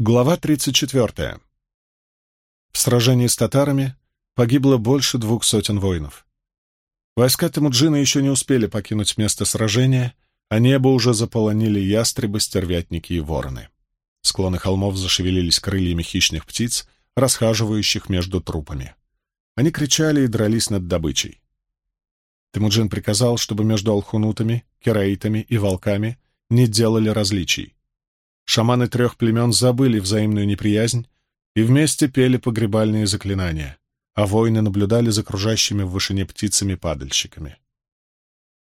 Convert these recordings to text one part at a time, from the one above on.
Глава 34. В сражении с татарами погибло больше двух сотен воинов. Войска Темуджина еще не успели покинуть место сражения, а небо уже заполонили ястребы, стервятники и вороны. Склоны холмов зашевелились крыльями хищных птиц, расхаживающих между трупами. Они кричали и дрались над добычей. Темуджин приказал, чтобы между алхунутами, кераитами и волками не делали различий. Шаманы трех племен забыли взаимную неприязнь и вместе пели погребальные заклинания, а воины наблюдали за кружащими в вышине птицами-падальщиками.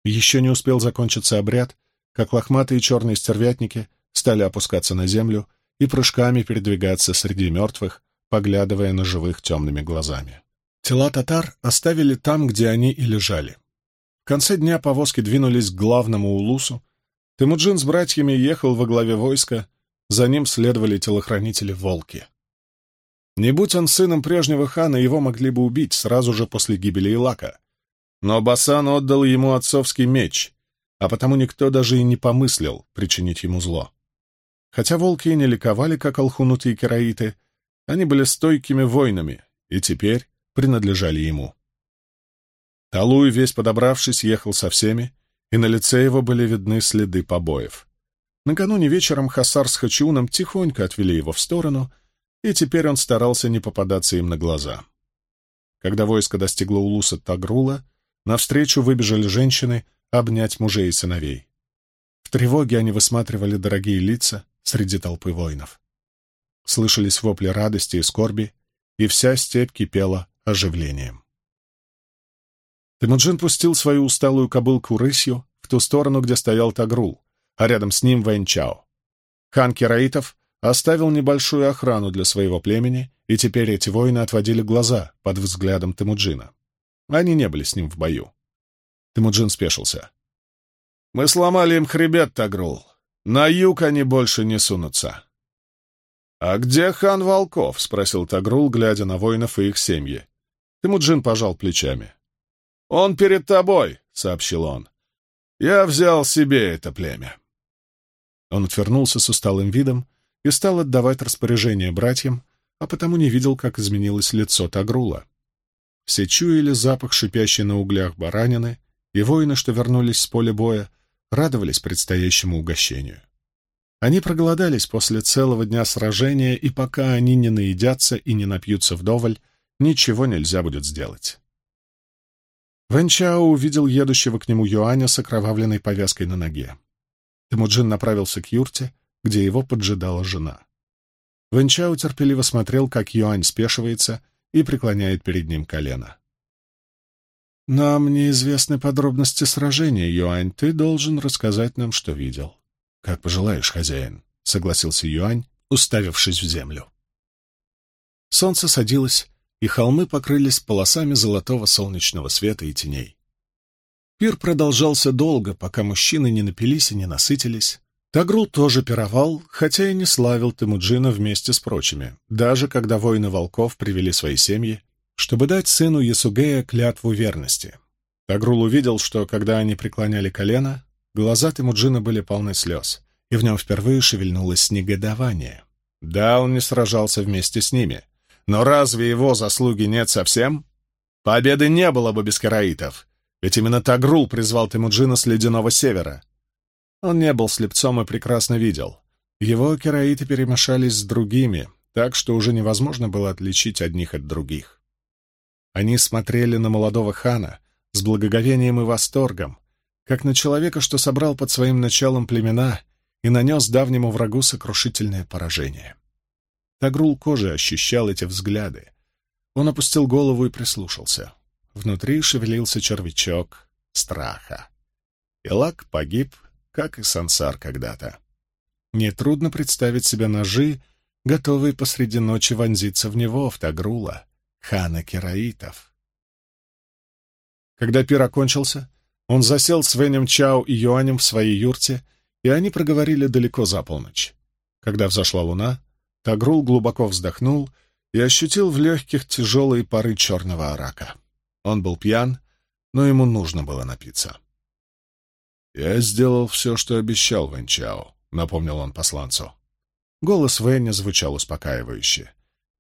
Еще не успел закончиться обряд, как лохматые черные стервятники стали опускаться на землю и прыжками передвигаться среди мертвых, поглядывая на живых темными глазами. Тела татар оставили там, где они и лежали. В конце дня повозки двинулись к главному улусу, Темуджин с братьями ехал во главе войска, за ним следовали телохранители-волки. Не будь он сыном прежнего хана, его могли бы убить сразу же после гибели Илака. Но Басан отдал ему отцовский меч, а потому никто даже и не помыслил причинить ему зло. Хотя волки и не ликовали, как алхунуты и кераиты, они были стойкими воинами и теперь принадлежали ему. Талуй, весь подобравшись, ехал со всеми, и на лице его были видны следы побоев. Накануне вечером Хасар с Хачиуном тихонько отвели его в сторону, и теперь он старался не попадаться им на глаза. Когда войско достигло улуса Тагрула, навстречу выбежали женщины обнять мужей и сыновей. В тревоге они высматривали дорогие лица среди толпы воинов. Слышались вопли радости и скорби, и вся степь кипела оживлением. Темуджин пустил свою усталую кобылку рысью в ту сторону, где стоял Тагрул, а рядом с ним Вэньчао. Хан Кераитов оставил небольшую охрану для своего племени, и теперь эти воины отводили глаза под взглядом Темуджина. Они не были с ним в бою. Темуджин спешился. «Мы сломали им хребет, Тагрул. На юг они больше не сунутся». «А где хан Волков?» — спросил Тагрул, глядя на воинов и их семьи. Темуджин пожал плечами. «Он перед тобой», — сообщил он. «Я взял себе это племя». Он отвернулся с усталым видом и стал отдавать распоряжение братьям, а потому не видел, как изменилось лицо Тагрула. Все чуяли запах шипящей на углях баранины, и воины, что вернулись с поля боя, радовались предстоящему угощению. Они проголодались после целого дня сражения, и пока они не наедятся и не напьются вдоволь, ничего нельзя будет сделать. Вэнчао увидел едущего к нему Юаня с окровавленной повязкой на ноге. Темуджин направился к юрте, где его поджидала жена. Вэнчао терпеливо смотрел, как Юань спешивается и преклоняет перед ним колено. «Нам неизвестны подробности сражения, Юань. Ты должен рассказать нам, что видел». «Как пожелаешь, хозяин», — согласился Юань, уставившись в землю. Солнце садилось, и холмы покрылись полосами золотого солнечного света и теней. Пир продолжался долго, пока мужчины не напились и не насытились. Тагрул тоже пировал, хотя и не славил Темуджина вместе с прочими, даже когда воины волков привели свои семьи, чтобы дать сыну Ясугея клятву верности. Тагрул увидел, что, когда они преклоняли колено, глаза Темуджина были полны слез, и в нем впервые шевельнулось негодование. Да, он не сражался вместе с ними — но разве его заслуги нет совсем? Победы не было бы без караитов, ведь именно Тагрул призвал Темуджина с Ледяного Севера. Он не был слепцом и прекрасно видел. Его кераиты перемешались с другими, так что уже невозможно было отличить одних от других. Они смотрели на молодого хана с благоговением и восторгом, как на человека, что собрал под своим началом племена и нанес давнему врагу сокрушительное поражение. Тагрул кожи ощущал эти взгляды. Он опустил голову и прислушался. Внутри шевелился червячок страха. Илак погиб, как и Сансар когда-то. Нетрудно представить себе ножи, готовые посреди ночи вонзиться в него, в Тагрула, хана Кераитов. Когда пир окончился, он засел с Венем Чао и Юанем в своей юрте, и они проговорили далеко за полночь. Когда взошла луна, Тагрул глубоко вздохнул и ощутил в легких тяжелые пары черного арака. Он был пьян, но ему нужно было напиться. «Я сделал все, что обещал Вэнчао», — напомнил он посланцу. Голос Вэнни звучал успокаивающе.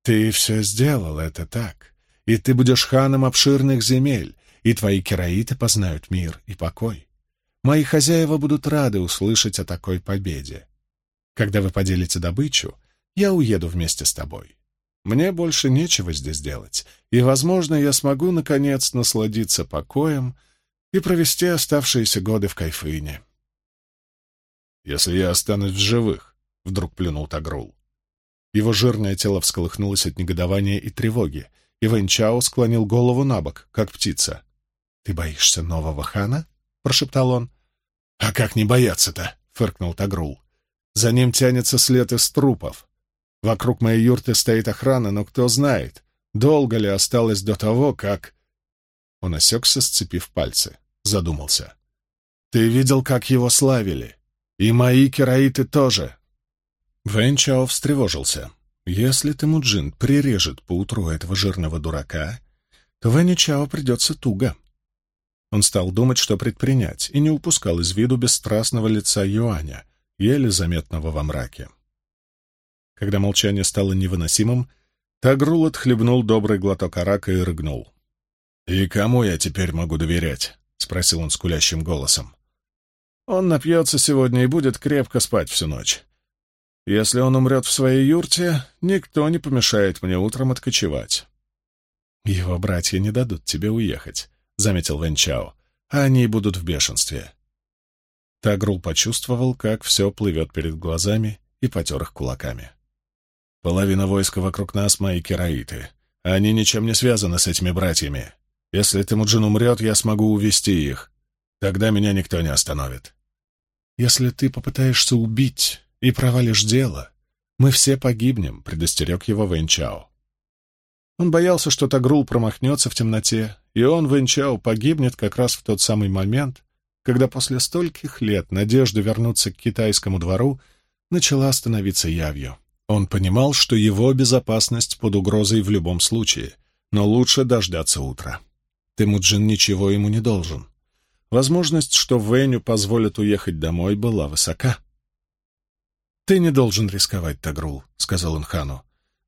«Ты все сделал, это так. И ты будешь ханом обширных земель, и твои кераиты познают мир и покой. Мои хозяева будут рады услышать о такой победе. Когда вы поделите добычу, я уеду вместе с тобой. Мне больше нечего здесь делать, и, возможно, я смогу, наконец, насладиться покоем и провести оставшиеся годы в Кайфыне. «Если я останусь в живых», — вдруг плюнул Тагрул. Его жирное тело всколыхнулось от негодования и тревоги, и Вэнь склонил голову на бок, как птица. «Ты боишься нового хана?» — прошептал он. «А как не бояться-то?» — фыркнул Тагрул. «За ним тянется след из трупов. Вокруг моей юрты стоит охрана, но кто знает, долго ли осталось до того, как...» Он осекся, сцепив пальцы, задумался. «Ты видел, как его славили? И мои кераиты тоже!» Чао встревожился. «Если Темуджин прирежет поутру этого жирного дурака, то Вэню придется туго». Он стал думать, что предпринять, и не упускал из виду бесстрастного лица Юаня, еле заметного во мраке. Когда молчание стало невыносимым, Тагрул отхлебнул добрый глоток арака и рыгнул. «И кому я теперь могу доверять?» — спросил он скулящим голосом. «Он напьется сегодня и будет крепко спать всю ночь. Если он умрет в своей юрте, никто не помешает мне утром откочевать». «Его братья не дадут тебе уехать», — заметил Венчао. «Они будут в бешенстве». Тагрул почувствовал, как все плывет перед глазами и потер их кулаками. «Половина войска вокруг нас — мои кераиты. Они ничем не связаны с этими братьями. Если Темуджин умрет, я смогу увести их. Тогда меня никто не остановит. Если ты попытаешься убить и провалишь дело, мы все погибнем», — предостерег его Вэнчао. Он боялся, что Тагрул промахнется в темноте, и он, Вэнчао, погибнет как раз в тот самый момент, когда после стольких лет надежда вернуться к китайскому двору начала становиться явью. Он понимал, что его безопасность под угрозой в любом случае, но лучше дождаться утра. Темуджин ничего ему не должен. Возможность, что Вэню позволят уехать домой, была высока. «Ты не должен рисковать, Тагрул», — сказал он хану.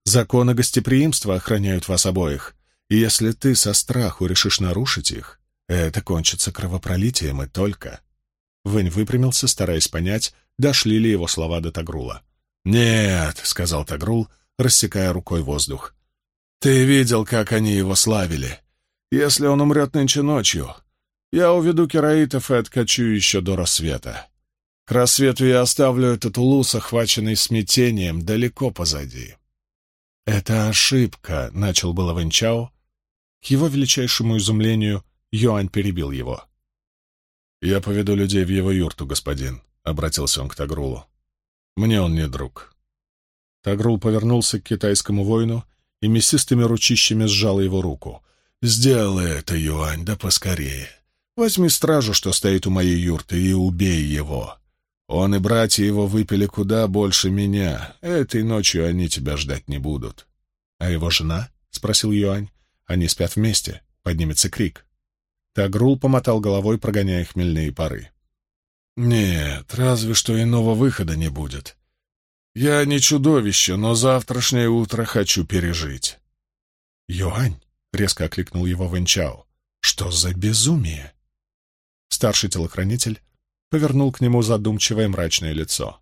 Законы гостеприимства охраняют вас обоих, и если ты со страху решишь нарушить их, это кончится кровопролитием и только. Вэнь выпрямился, стараясь понять, дошли ли его слова до Тагрула. «Нет», — сказал Тагрул, рассекая рукой воздух. «Ты видел, как они его славили. Если он умрет нынче ночью, я уведу кераитов и откачу еще до рассвета. К рассвету я оставлю этот улус, охваченный смятением, далеко позади. «Это ошибка», — начал было Вэнчао. К его величайшему изумлению Юань перебил его. «Я поведу людей в его юрту, господин», — обратился он к Тагрулу. «Мне он не друг». Тагрул повернулся к китайскому воину и мясистыми ручищами сжал его руку. «Сделай это, Юань, да поскорее. Возьми стражу, что стоит у моей юрты, и убей его. Он и братья его выпили куда больше меня. Этой ночью они тебя ждать не будут. — А его жена? — спросил Юань. — Они спят вместе. Поднимется крик. Тагрул помотал головой, прогоняя хмельные пары. — Нет, разве что иного выхода не будет. Я не чудовище, но завтрашнее утро хочу пережить. — Юань! — резко окликнул его Вэнчао. — Что за безумие? Старший телохранитель повернул к нему задумчивое мрачное лицо.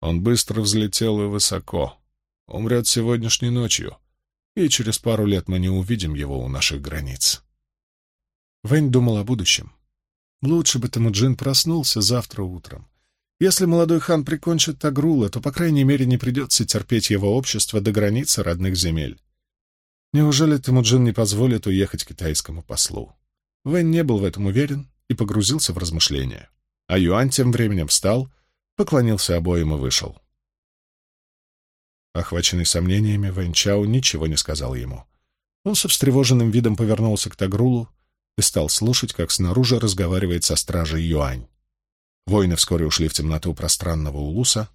Он быстро взлетел и высоко. Умрет сегодняшней ночью, и через пару лет мы не увидим его у наших границ. Вэнь думал о будущем. Лучше бы Темуджин проснулся завтра утром. Если молодой хан прикончит Тагрула, то, по крайней мере, не придется терпеть его общество до границы родных земель. Неужели Темуджин не позволит уехать китайскому послу? Вэнь не был в этом уверен и погрузился в размышления. А Юань тем временем встал, поклонился обоим и вышел. Охваченный сомнениями, Вэньчао ничего не сказал ему. Он со встревоженным видом повернулся к Тагрулу и стал слушать, как снаружи разговаривает со стражей Юань. Воины вскоре ушли в темноту пространного улуса,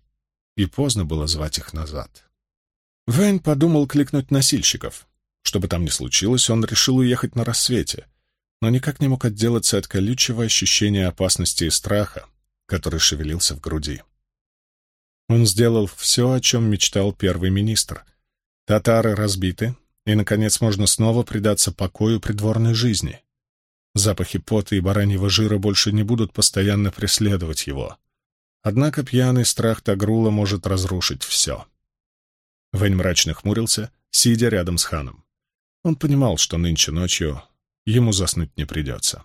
и поздно было звать их назад. Вэнь подумал кликнуть носильщиков. Что бы там ни случилось, он решил уехать на рассвете, но никак не мог отделаться от колючего ощущения опасности и страха, который шевелился в груди. Он сделал все, о чем мечтал первый министр. Татары разбиты, и, наконец, можно снова предаться покою придворной жизни. Запахи пота и бараньего жира больше не будут постоянно преследовать его. Однако пьяный страх Тагрула может разрушить все. Вэнь мрачно хмурился, сидя рядом с ханом. Он понимал, что нынче ночью ему заснуть не придется.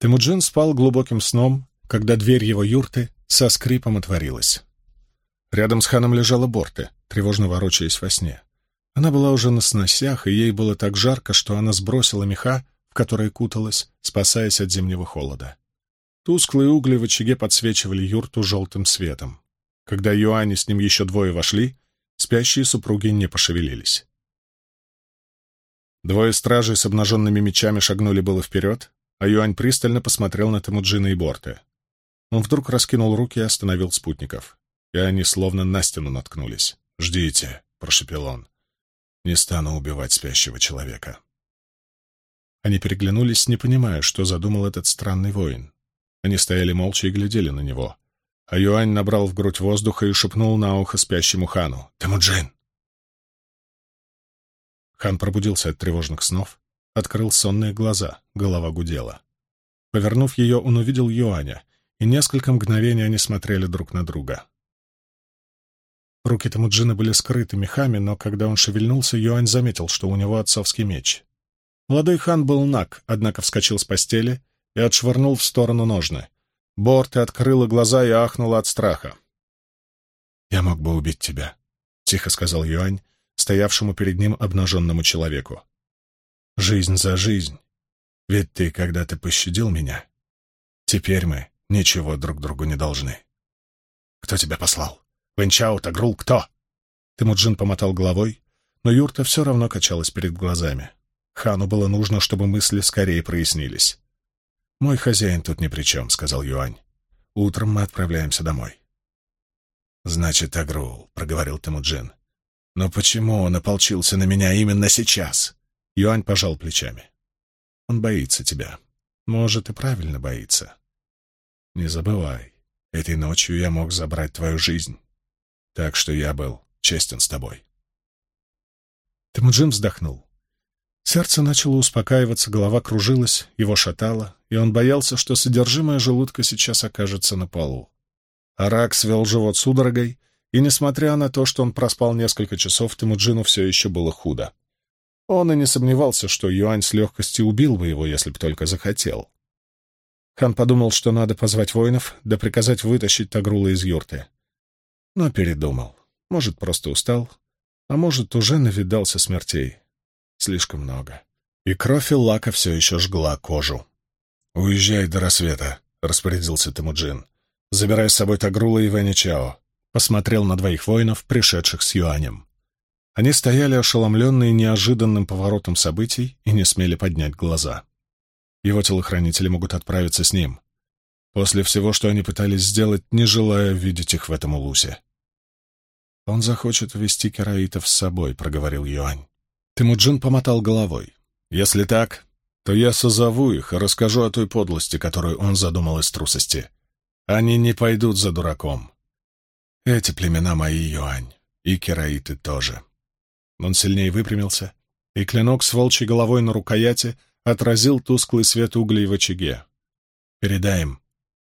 Темуджин спал глубоким сном, когда дверь его юрты со скрипом отворилась. Рядом с ханом лежала Борте, тревожно ворочаясь во сне. Она была уже на сносях, и ей было так жарко, что она сбросила меха, в которые куталась, спасаясь от зимнего холода. Тусклые угли в очаге подсвечивали юрту желтым светом. Когда Юань и с ним еще двое вошли, спящие супруги не пошевелились. Двое стражей с обнаженными мечами шагнули было вперед, а Юань пристально посмотрел на Темуджина и Борте. Он вдруг раскинул руки и остановил спутников, и они словно на стену наткнулись. «Ждите», — прошепел он. «Не стану убивать спящего человека». Они переглянулись, не понимая, что задумал этот странный воин. Они стояли молча и глядели на него. А Юань набрал в грудь воздуха и шепнул на ухо спящему хану. «Темуджин!» Хан пробудился от тревожных снов, открыл сонные глаза, голова гудела. Повернув ее, он увидел Юаня, и несколько мгновений они смотрели друг на друга. Руки Тамуджина были скрыты мехами, но когда он шевельнулся, Юань заметил, что у него отцовский меч. Молодой хан был наг, однако вскочил с постели и отшвырнул в сторону ножны. Борт открыла глаза и ахнула от страха. «Я мог бы убить тебя», — тихо сказал Юань, стоявшему перед ним обнаженному человеку. «Жизнь за жизнь. Ведь ты когда-то пощадил меня. Теперь мы ничего друг другу не должны». «Кто тебя послал? Вэнчао, Тагрул, кто?» Тимуджин помотал головой, но юрта все равно качалась перед глазами. Хану было нужно, чтобы мысли скорее прояснились. «Мой хозяин тут ни при чем», — сказал Юань. «Утром мы отправляемся домой». «Значит, Агрул», — проговорил Темуджин. «Но почему он ополчился на меня именно сейчас?» Юань пожал плечами. «Он боится тебя. Может, и правильно боится. Не забывай, этой ночью я мог забрать твою жизнь. Так что я был честен с тобой». Темуджин вздохнул. Сердце начало успокаиваться, голова кружилась, его шатало, и он боялся, что содержимое желудка сейчас окажется на полу. Арак свел живот судорогой, и, несмотря на то, что он проспал несколько часов, Тимуджину все еще было худо. Он и не сомневался, что Юань с легкостью убил бы его, если бы только захотел. Хан подумал, что надо позвать воинов, да приказать вытащить Тагрула из юрты. Но передумал. Может, просто устал, а может, уже навидался смертей. Слишком много. И кровь Иллака все еще жгла кожу. «Уезжай до рассвета», — распорядился Тимуджин. «Забирай с собой Тагрула и Чао». Посмотрел на двоих воинов, пришедших с Юанем. Они стояли ошеломленные неожиданным поворотом событий и не смели поднять глаза. Его телохранители могут отправиться с ним. После всего, что они пытались сделать, не желая видеть их в этом улусе. «Он захочет вести кераитов с собой», — проговорил Юань. Тимуджин помотал головой. «Если так, то я созову их и расскажу о той подлости, которую он задумал из трусости. Они не пойдут за дураком. Эти племена мои, Юань, и кераиты тоже». Он сильнее выпрямился, и клинок с волчьей головой на рукояти отразил тусклый свет углей в очаге. «Передай им,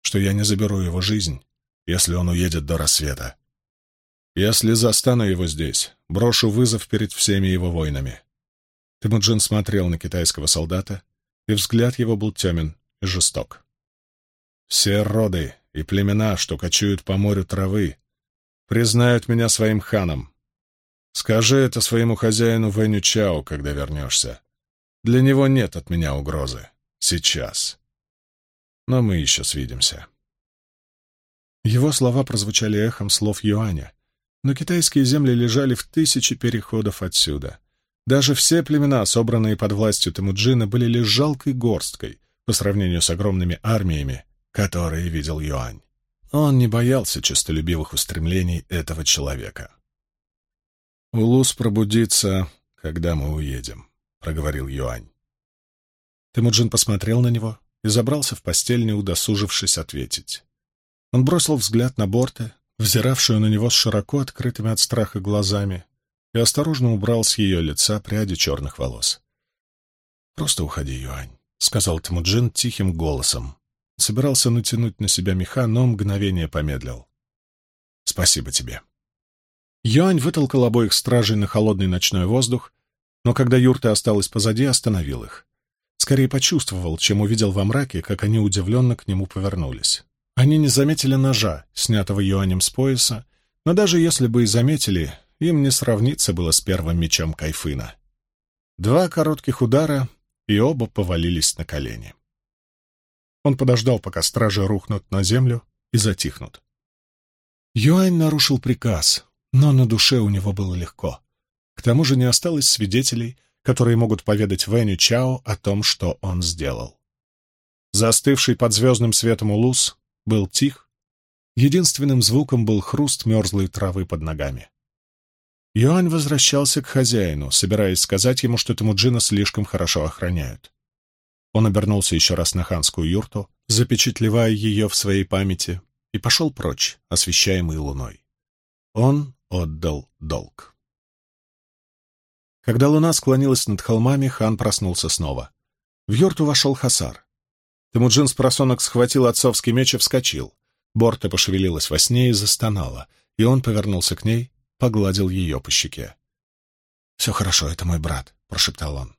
что я не заберу его жизнь, если он уедет до рассвета. Если застану его здесь, брошу вызов перед всеми его воинами. Темуджин смотрел на китайского солдата, и взгляд его был темен и жесток. Все роды и племена, что кочуют по морю травы, признают меня своим ханом. Скажи это своему хозяину Вэню Чао, когда вернешься. Для него нет от меня угрозы. Сейчас. Но мы еще свидимся. Его слова прозвучали эхом слов Юаня, но китайские земли лежали в тысячи переходов отсюда. Даже все племена, собранные под властью Темуджина, были лишь жалкой горсткой по сравнению с огромными армиями, которые видел Юань. Он не боялся честолюбивых устремлений этого человека. «Улус пробудится, когда мы уедем», — проговорил Юань. Темуджин посмотрел на него забрался в постель, не удосужившись ответить. Он бросил взгляд на борты, взиравшую на него с широко открытыми от страха глазами, и осторожно убрал с ее лица пряди черных волос. «Просто уходи, Юань», — сказал Тимуджин тихим голосом. Собирался натянуть на себя меха, но мгновение помедлил. «Спасибо тебе». Юань вытолкал обоих стражей на холодный ночной воздух, но когда юрта осталась позади, остановил их. Скорее почувствовал, чем увидел во мраке, как они удивленно к нему повернулись. Они не заметили ножа, снятого юанем с пояса, но даже если бы и заметили, им не сравниться было с первым мечом Кайфына. Два коротких удара, и оба повалились на колени. Он подождал, пока стражи рухнут на землю и затихнут. Юань нарушил приказ, но на душе у него было легко. К тому же не осталось свидетелей, которые могут поведать Вэню Чао о том, что он сделал. Застывший под звездным светом улус был тих, единственным звуком был хруст мерзлой травы под ногами. Юань возвращался к хозяину, собираясь сказать ему, что Темуджина слишком хорошо охраняют. Он обернулся еще раз на ханскую юрту, запечатлевая ее в своей памяти, и пошел прочь, освещаемый луной. Он отдал долг. Когда луна склонилась над холмами, хан проснулся снова. В юрту вошел Хасар. Темуджин с просонок схватил отцовский меч и вскочил. Борта пошевелилась во сне и застонала, и он повернулся к ней, погладил ее по щеке. «Все хорошо, это мой брат», — прошептал он.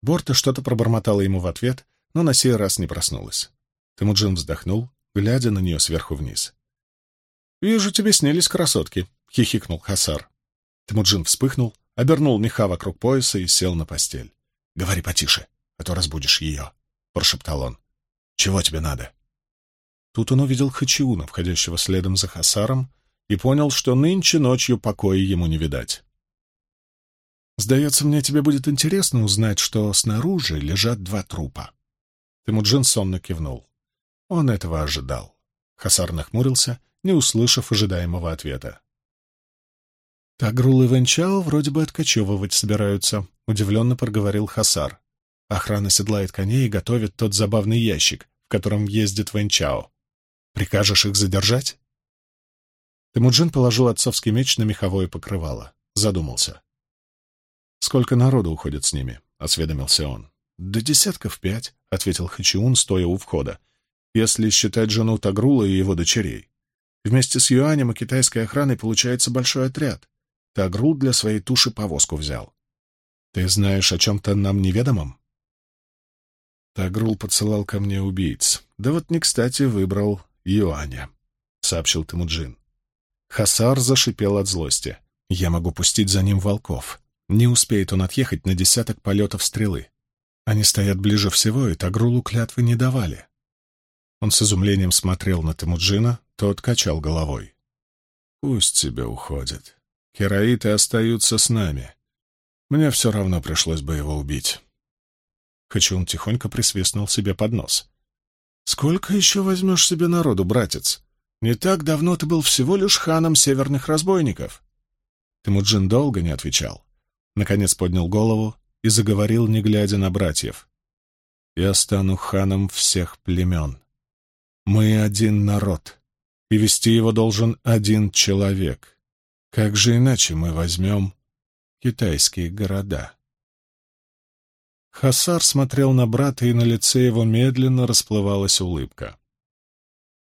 Борта что-то пробормотала ему в ответ, но на сей раз не проснулась. Темуджин вздохнул, глядя на нее сверху вниз. «Вижу, тебе снились красотки», — хихикнул Хасар. Темуджин вспыхнул, обернул меха вокруг пояса и сел на постель. «Говори потише, а то разбудишь ее», — прошептал он. «Чего тебе надо?» Тут он увидел Хачиуна, входящего следом за Хасаром, и понял, что нынче ночью покоя ему не видать. «Сдается мне, тебе будет интересно узнать, что снаружи лежат два трупа». Темуджин сонно кивнул. Он этого ожидал. Хасар нахмурился, не услышав ожидаемого ответа. «Тагрул и Венчао вроде бы откачевывать собираются», — удивленно проговорил Хасар. Охрана седлает коней и готовит тот забавный ящик, в котором ездит Вэнчао. Прикажешь их задержать? Темуджин положил отцовский меч на меховое покрывало. Задумался. «Сколько народу уходит с ними?» — осведомился он. «Да десятков пять», — ответил Хачиун, стоя у входа, «если считать жену Тагрула и его дочерей. Вместе с Юанем и китайской охраной получается большой отряд. Тагрул для своей туши повозку взял. Ты знаешь о чем-то нам неведомом?» Тагрул поцелал ко мне убийц. Да вот не кстати выбрал Юаня, — сообщил Темуджин. Хасар зашипел от злости. Я могу пустить за ним волков. Не успеет он отъехать на десяток полетов стрелы. Они стоят ближе всего, и Тагрулу клятвы не давали. Он с изумлением смотрел на Темуджина, тот качал головой. «Пусть себе уходит. Кераиты остаются с нами. Мне все равно пришлось бы его убить». Хачун тихонько присвистнул себе под нос. «Сколько еще возьмешь себе народу, братец? Не так давно ты был всего лишь ханом северных разбойников». Темуджин долго не отвечал. Наконец поднял голову и заговорил, не глядя на братьев. «Я стану ханом всех племен. Мы один народ, и вести его должен один человек. Как же иначе мы возьмем китайские города?» Хасар смотрел на брата, и на лице его медленно расплывалась улыбка.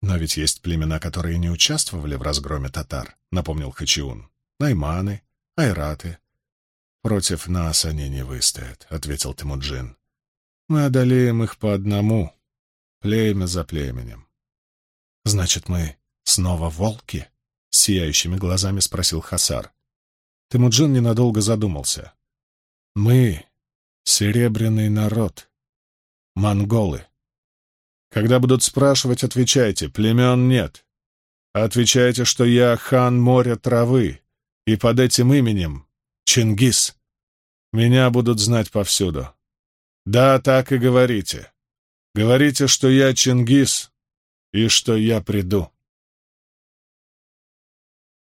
«Но ведь есть племена, которые не участвовали в разгроме татар», — напомнил Хачиун. «Найманы, айраты». «Против нас они не выстоят», — ответил Тимуджин. «Мы одолеем их по одному, племя за племенем». «Значит, мы снова волки?» — сияющими глазами спросил Хасар. Тимуджин ненадолго задумался. «Мы Серебряный народ. Монголы. Когда будут спрашивать, отвечайте, племен нет. Отвечайте, что я хан моря травы, и под этим именем Чингис. Меня будут знать повсюду. Да, так и говорите. Говорите, что я Чингис и что я приду.